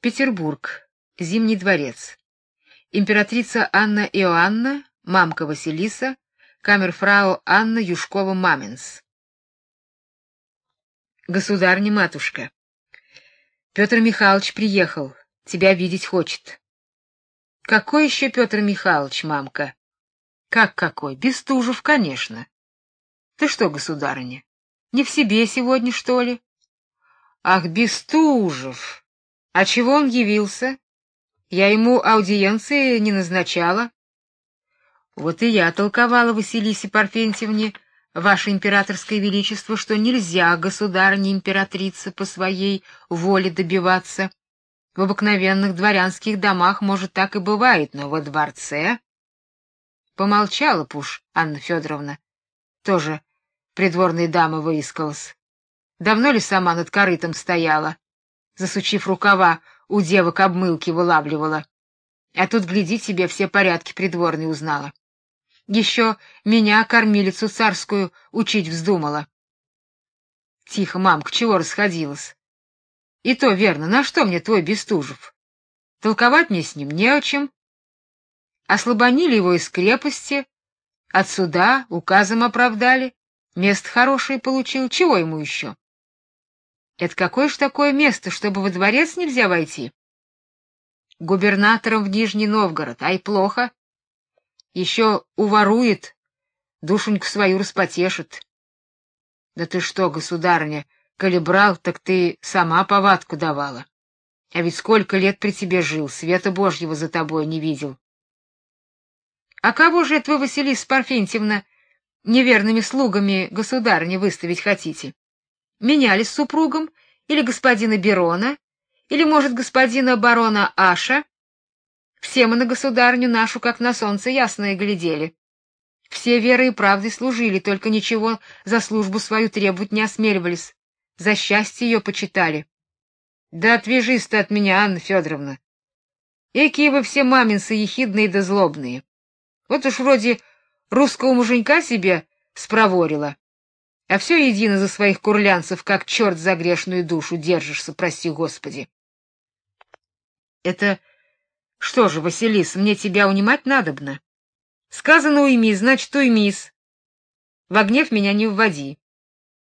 Петербург. Зимний дворец. Императрица Анна Иоанна, мамка Василиса, камерфрау Анна Юшкова-Маменс. Государня-матушка. Петр Михайлович приехал, тебя видеть хочет. Какой еще Петр Михайлович, мамка? Как какой? Бестужев, конечно. Ты что, государыня, не в себе сегодня, что ли? Ах, Бестужев. А чего он явился? Я ему аудиенции не назначала. Вот и я толковала Василисе Парфентьевне, ваше императорское величество, что нельзя государыне императрице по своей воле добиваться. В обыкновенных дворянских домах, может, так и бывает, но во дворце помолчала пуш Анна Федоровна. Тоже придворная дама выискалась. Давно ли сама над корытом стояла? Засучив рукава, у девок обмылки вылавливала. А тут, гляди, тебе все порядки придворные узнала. Еще меня, кормилицу царскую, учить вздумала. Тихо, мамка, чего расходилась? И то верно, на что мне твой Бестужев? Толковать мне с ним не о чем. Ослабонили его из крепости, от суда указом оправдали, место хорошее получил, чего ему еще? Это какое ж такое место, чтобы во дворец нельзя войти? Губернатором в Нижний Новгород, ай плохо. Еще уворует, душеньку свою распотешит. Да ты что, государыня, коли брал, так ты сама повадку давала. А ведь сколько лет при тебе жил, света Божьего за тобой не видел. А кого же это вы, Василиса Парфентьевна, неверными слугами государыни выставить хотите? Менялись с супругом, или господина Берона, или, может, господина барона Аша. Все мы на государню нашу, как на солнце ясное, глядели. Все верой и правдой служили, только ничего за службу свою требовать не осмеливались. За счастье ее почитали. Да отвяжись ты от меня, Анна Федоровна. Экие вы все маминцы ехидные да злобные. Вот уж вроде русского муженька себе спроворила. А все едино за своих курлянцев, как черт за грешную душу держишься, прости Господи. Это что же, Василис, мне тебя унимать надобно? Сказано уйми, значит уймись. В гнев меня не вводи.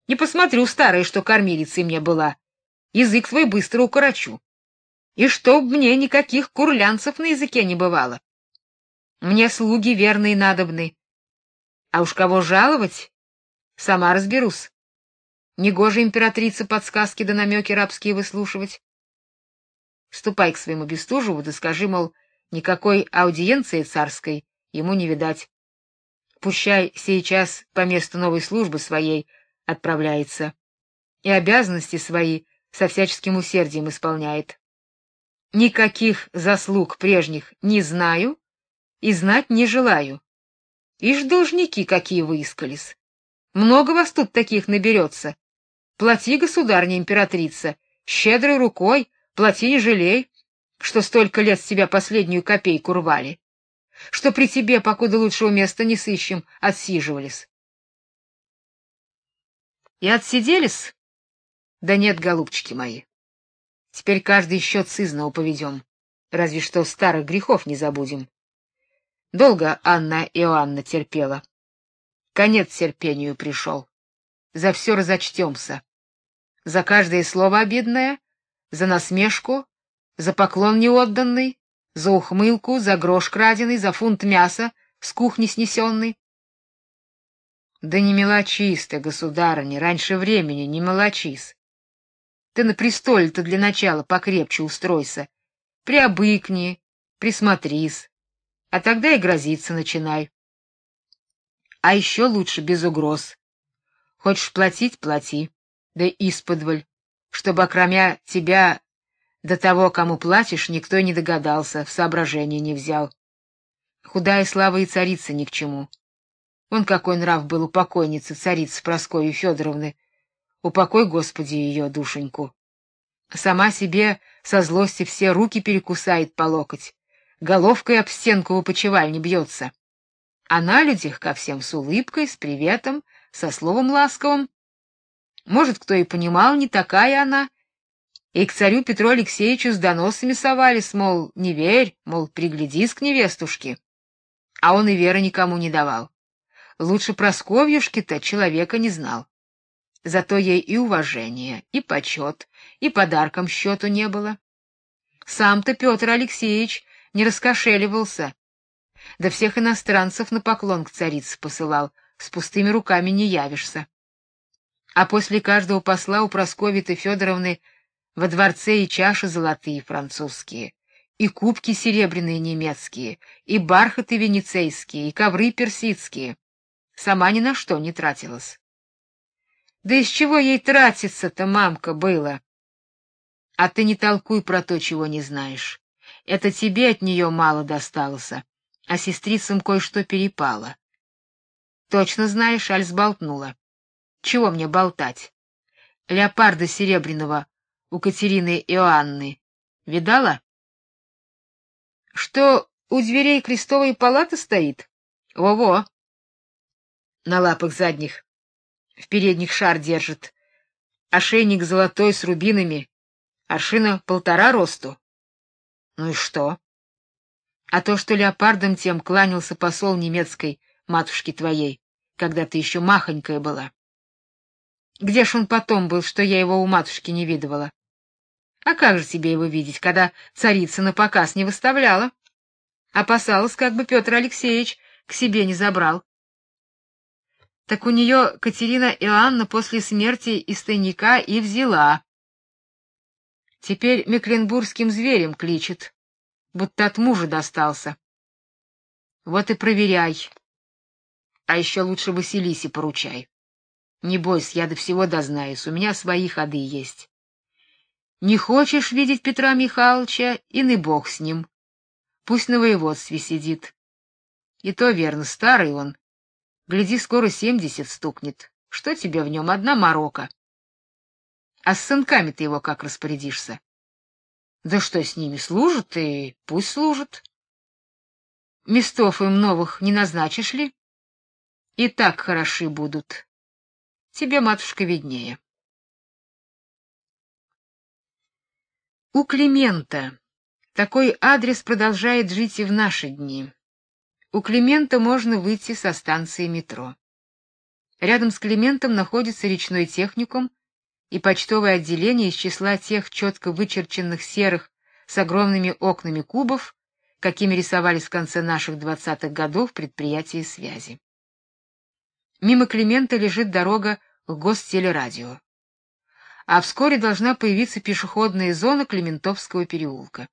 Не посмотрю, старая, что кормилицей мне была. Язык твой быстро укорочу. И чтоб мне никаких курлянцев на языке не бывало. Мне слуги верные надобны. А уж кого жаловать, Сама разберусь. Негоже императрице подсказки да намеки рабские выслушивать. Ступай к своему Бестужеву да скажи, мол, никакой аудиенции царской ему не видать. Пущай сейчас по месту новой службы своей отправляется и обязанности свои со всяческим усердием исполняет. Никаких заслуг прежних не знаю и знать не желаю. Ишь должники какие выискались. Много вас тут таких наберется. Плати, государня императрица, щедрой рукой, плати не жалей, что столько лет с тебя последнюю копейку рвали, что при тебе, покуда лучшего места не сыщем, отсиживались. И отсиделись? Да нет, голубчики мои. Теперь каждый счет сызново поведем, разве что старых грехов не забудем. Долго Анна Иоанна терпела. Конец терпению пришел. За все разочтемся. За каждое слово обидное, за насмешку, за поклон неотданный, за ухмылку, за грош краденый, за фунт мяса с кухни снесенный. Да не мелочись ты, государыня, раньше времени не мелочись. Ты на престоле-то для начала покрепче устройся, приобыкни, присмотрись, а тогда и грозиться начинай. А еще лучше без угроз. Хочешь платить плати, да исподволь, чтобы окромя тебя до того, кому платишь, никто не догадался, в соображение не взял. Худая слава и царица ни к чему. Он какой нрав был у покойницы царицы Прасковьи Федоровны. Упокой, Господи, ее душеньку. Сама себе со злости все руки перекусает по локоть, головкой об стенку в опочивальне бьется а на людях ко всем с улыбкой, с приветом, со словом ласковым. Может, кто и понимал, не такая она, И к царю Петру Алексеевичу с доносами совались, мол, не верь, мол, приглядись к невестушке. А он и веры никому не давал. Лучше Просковьюшки-то человека не знал. Зато ей и уважение, и почет, и подарком счету не было. Сам-то Петр Алексеевич не раскошеливался. Да всех иностранцев на поклон к царице посылал, с пустыми руками не явишься. А после каждого посла у Прасковьи Федоровны во дворце и чаши золотые французские, и кубки серебряные немецкие, и бархаты венецейские, и ковры персидские. Сама ни на что не тратилась. Да из чего ей тратиться-то, мамка, было? А ты не толкуй про то, чего не знаешь. Это тебе от нее мало досталось, а сестрицам кое-что перепало. Точно знаешь, Аль сболтнула. Чего мне болтать? Леопарда серебряного у Катерины Иоанны видала? Что у дверей крестовой палаты стоит? Во-во. На лапах задних в передних шар держит. Ошейник золотой с рубинами, аршина полтора росту. Ну и что? А то, что леопардом тем кланялся посол немецкой матушки твоей, когда ты еще махонькая была. Где ж он потом был, что я его у матушки не видывала? А как же тебе его видеть, когда царица на показ не выставляла? Опасалась, как бы Петр Алексеевич к себе не забрал. Так у нее Катерина Иоанна после смерти из тайника и взяла. Теперь мекленбургским зверем кличет, будто от мужа достался. Вот и проверяй. А еще лучше Василисе поручай. Не бойся, я до всего дознаюсь, у меня свои ходы есть. Не хочешь видеть Петра Михайловича, и не бог с ним. Пусть на воеводстве сидит. И то верно, старый он, Гляди, скоро семьдесят стукнет. Что тебе в нем одна морока? А с сынками ты его как распорядишься? Да что с ними служат и пусть служат. Местов им новых не назначишь ли? И так хороши будут. Тебе, матушка, виднее. У Климента такой адрес продолжает жить и в наши дни. У Климента можно выйти со станции метро. Рядом с Климентом находится речной техникум и почтовое отделение из числа тех четко вычерченных серых с огромными окнами кубов, какими рисовались в конце наших двадцатых годов предприятия связи. Мимо Климента лежит дорога к гостелерадио. А вскоре должна появиться пешеходная зона Климентовского переулка.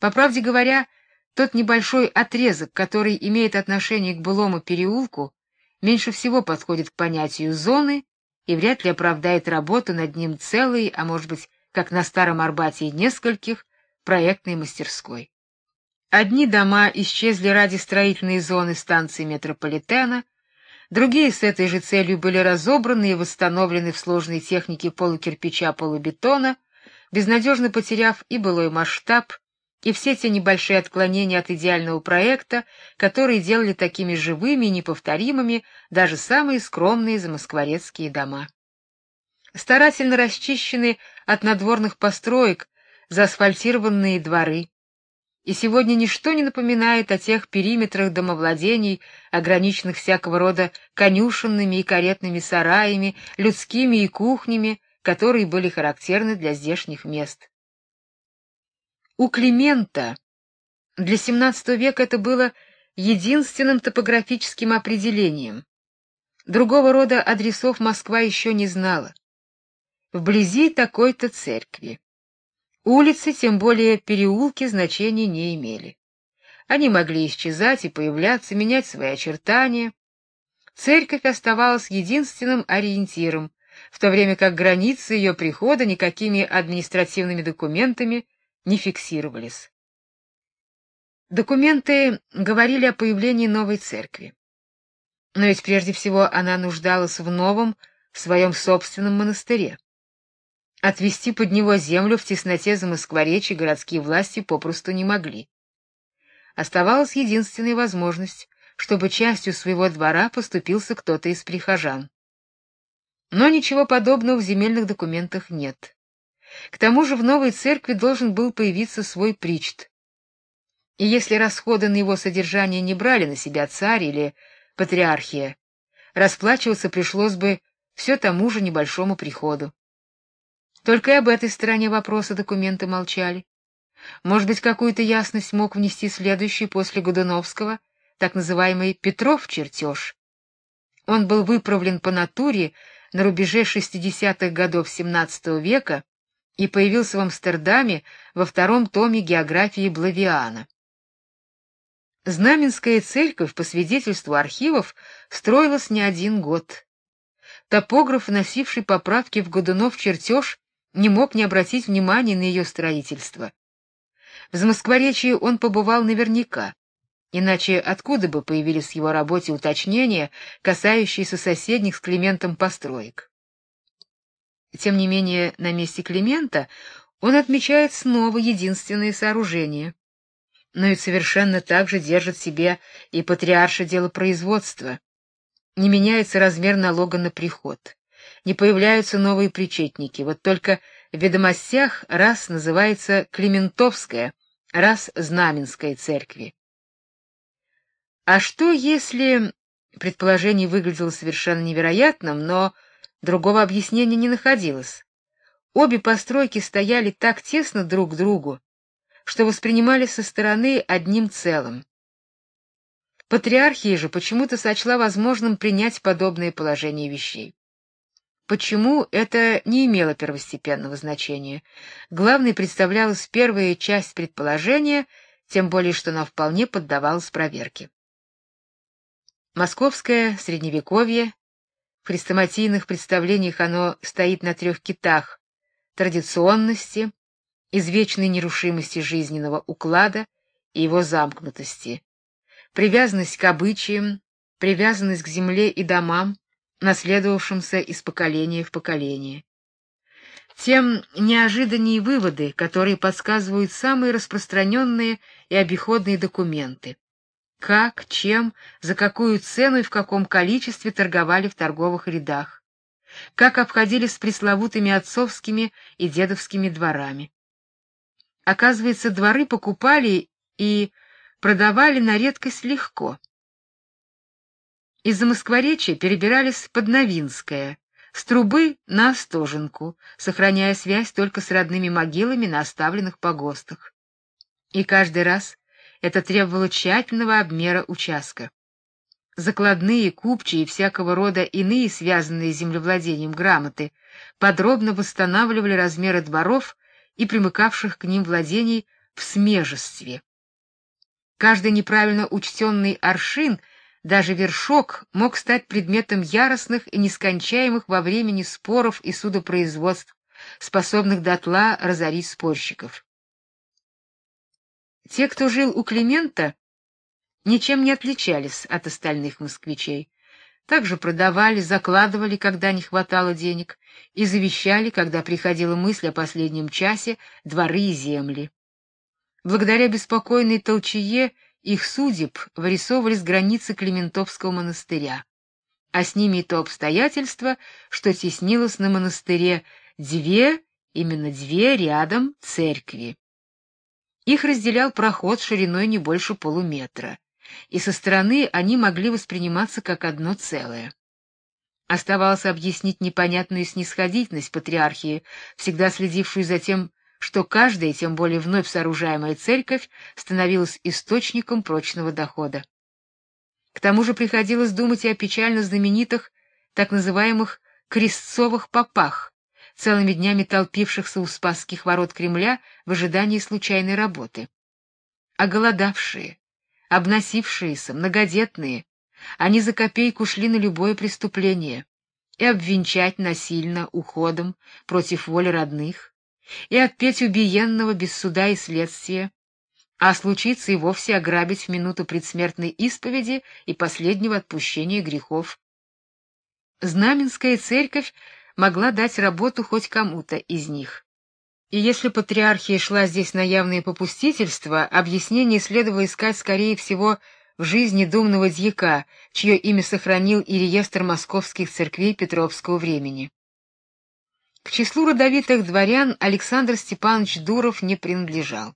По правде говоря, тот небольшой отрезок, который имеет отношение к былому переулку, меньше всего подходит к понятию зоны и вряд ли оправдает работу над ним целой, а может быть, как на Старом Арбате нескольких, проектной мастерской. Одни дома исчезли ради строительной зоны станции метрополитена, другие с этой же целью были разобраны и восстановлены в сложной технике полукирпича-полубетона, безнадежно потеряв и былой масштаб, и все те небольшие отклонения от идеального проекта, которые делали такими живыми и неповторимыми даже самые скромные замоскворецкие дома. Старательно расчищены от надворных построек заасфальтированные дворы. И сегодня ничто не напоминает о тех периметрах домовладений, ограниченных всякого рода конюшенными и каретными сараями, людскими и кухнями, которые были характерны для здешних мест. У Климента для XVII века это было единственным топографическим определением. Другого рода адресов Москва еще не знала. Вблизи такой-то церкви. Улицы, тем более переулки, значения не имели. Они могли исчезать и появляться, менять свои очертания. Церковь оставалась единственным ориентиром, в то время как границы ее прихода никакими административными документами не фиксировались. Документы говорили о появлении новой церкви. Но ведь прежде всего она нуждалась в новом, в своем собственном монастыре. Отвести под него землю в тесноте Замоскворечья городские власти попросту не могли. Оставалась единственная возможность, чтобы частью своего двора поступился кто-то из прихожан. Но ничего подобного в земельных документах нет. К тому же в новой церкви должен был появиться свой причт. И если расходы на его содержание не брали на себя царь или патриархия, расплачиваться пришлось бы все тому же небольшому приходу. Только и об этой стороне вопроса документы молчали. Может быть, какую-то ясность мог внести следующий после Годуновского, так называемый Петров чертеж. Он был выправлен по натуре на рубеже 60-х годов XVII века и появился в Амстердаме во втором томе географии Блавиана. Знаменская церковь, по свидетельству архивов, строилась не один год. Топограф, вносивший поправки в Годунов чертеж, не мог не обратить внимания на ее строительство. В Замоскворечье он побывал наверняка, иначе откуда бы появились в его работе уточнения, касающиеся соседних с Климентом построек. Тем не менее, на месте Климента он отмечает снова единственное сооружение, но и совершенно так же держит себе и патриарша делопроизводства. Не меняется размер налога на приход не появляются новые причетники. Вот только в ведомостях раз называется Климентовская, раз Знаменская церкви. А что если предположение выглядело совершенно невероятным, но другого объяснения не находилось? Обе постройки стояли так тесно друг к другу, что воспринимались со стороны одним целым. Патриархия же почему-то сочла возможным принять подобное положение вещей. Почему это не имело первостепенного значения? Главной представлялась первая часть предположения, тем более что она вполне поддавалась проверке. Московское средневековье в хрестоматийных представлениях оно стоит на трех китах: традиционности, извечной нерушимости жизненного уклада и его замкнутости, привязанность к обычаям, привязанность к земле и домам, наследовавшимся из поколения в поколение. Тем неожиданнее выводы, которые подсказывают самые распространенные и обиходные документы. Как, чем, за какую цену и в каком количестве торговали в торговых рядах. Как обходились с пресловутыми отцовскими и дедовскими дворами. Оказывается, дворы покупали и продавали на редкость легко. Из-за Москворечья перебирались под Новинское, с трубы на Остоженку, сохраняя связь только с родными могилами на оставленных погостах. И каждый раз это требовало тщательного обмера участка. Закладные, купчие и всякого рода иные связанные с землевладением грамоты подробно восстанавливали размеры дворов и примыкавших к ним владений в смежестве. Каждый неправильно учтенный аршин — даже вершок мог стать предметом яростных и нескончаемых во времени споров и судопроизводств, способных дотла разорить спорщиков. Те, кто жил у Климента, ничем не отличались от остальных москвичей. Также продавали, закладывали, когда не хватало денег, и завещали, когда приходила мысль о последнем часе, дворы и земли. Благодаря беспокойной толчее их судеб вырисовывались границы Климентовского монастыря, а с ними и то обстоятельство, что теснилось на монастыре две, именно две рядом церкви. Их разделял проход шириной не больше полуметра, и со стороны они могли восприниматься как одно целое. Оставалось объяснить непонятную снисходительность патриархии, всегда следившую за тем, что каждая, тем более вновь сооружаемая церковь, становилась источником прочного дохода. К тому же приходилось думать и о печально знаменитых так называемых крестцовых попах, целыми днями толпившихся у Спасских ворот Кремля в ожидании случайной работы. Оголодавшие, обносившиеся, многодетные, они за копейку шли на любое преступление и обвенчать насильно уходом против воли родных и отпеть убиенного без суда и следствия, а случится и вовсе ограбить в минуту предсмертной исповеди и последнего отпущения грехов. Знаменская церковь могла дать работу хоть кому-то из них. И если патриархия шла здесь на явное попустительство, объяснение следовало искать скорее всего в жизни думного дьяка, чье имя сохранил и реестр московских церквей Петровского времени. К числу родовитых дворян Александр Степанович Дуров не принадлежал.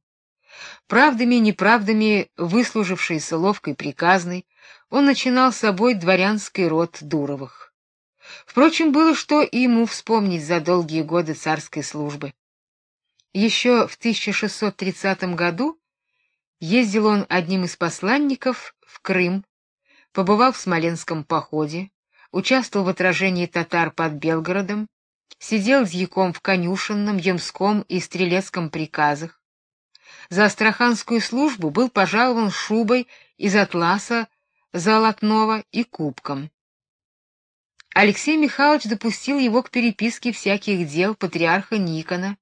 Правдами и неправдами выслужившийся ловкой приказной, он начинал собой дворянский род Дуровых. Впрочем, было что ему вспомнить за долгие годы царской службы. Еще в 1630 году ездил он одним из посланников в Крым, побывал в Смоленском походе, участвовал в отражении татар под Белгородом, сидел с дьяком в конюшенном, ямском и стрелецком приказах. За астраханскую службу был пожалован шубой из атласа золотного и кубком. Алексей Михайлович допустил его к переписке всяких дел патриарха Никона,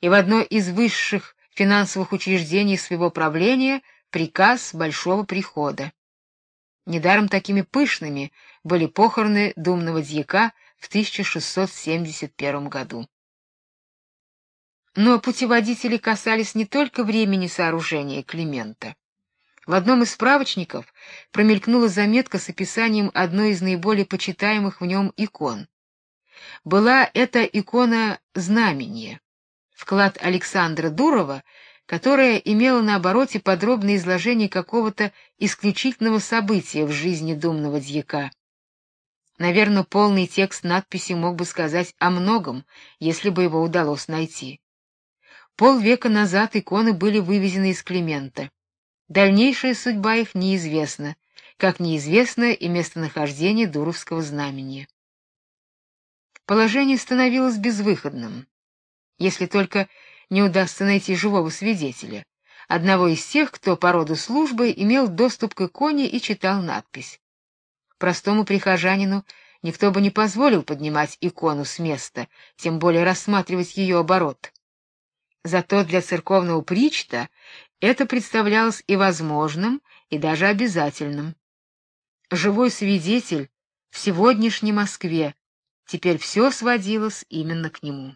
и в одно из высших финансовых учреждений своего правления приказ большого прихода. Недаром такими пышными были похороны думного дьяка в 1671 году. Но путеводители касались не только времени сооружения Климента. В одном из справочников промелькнула заметка с описанием одной из наиболее почитаемых в нем икон. Была это икона Знамения, вклад Александра Дурова, которая имела на обороте подробное изложение какого-то исключительного события в жизни думного дьяка. Наверное, полный текст надписи мог бы сказать о многом, если бы его удалось найти. Полвека назад иконы были вывезены из Климента. Дальнейшая судьба их неизвестна, как неизвестно и местонахождение Дуровского знамения. Положение становилось безвыходным, если только не удастся найти живого свидетеля, одного из тех, кто по роду службы имел доступ к иконе и читал надпись. Простому прихожанину никто бы не позволил поднимать икону с места, тем более рассматривать ее оборот. Зато для церковного причта это представлялось и возможным, и даже обязательным. Живой свидетель в сегодняшней Москве, теперь все сводилось именно к нему.